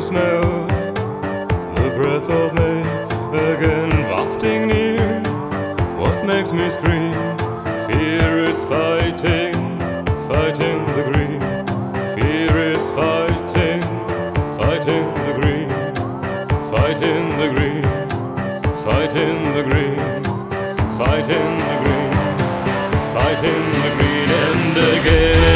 smell the breath of May again wafting near. What makes me scream? Fear is fighting, fighting the green. Fear is fighting, fighting the green. Fighting the green, fighting the green, fighting the green, fighting the green, fighting the green. and again.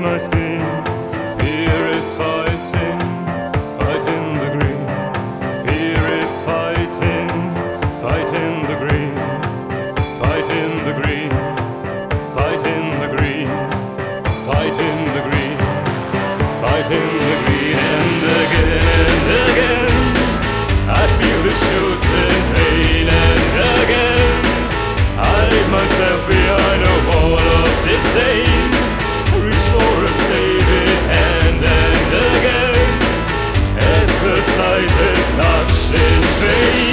my skin. Fear is fire. Touched in vain.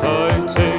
fighting.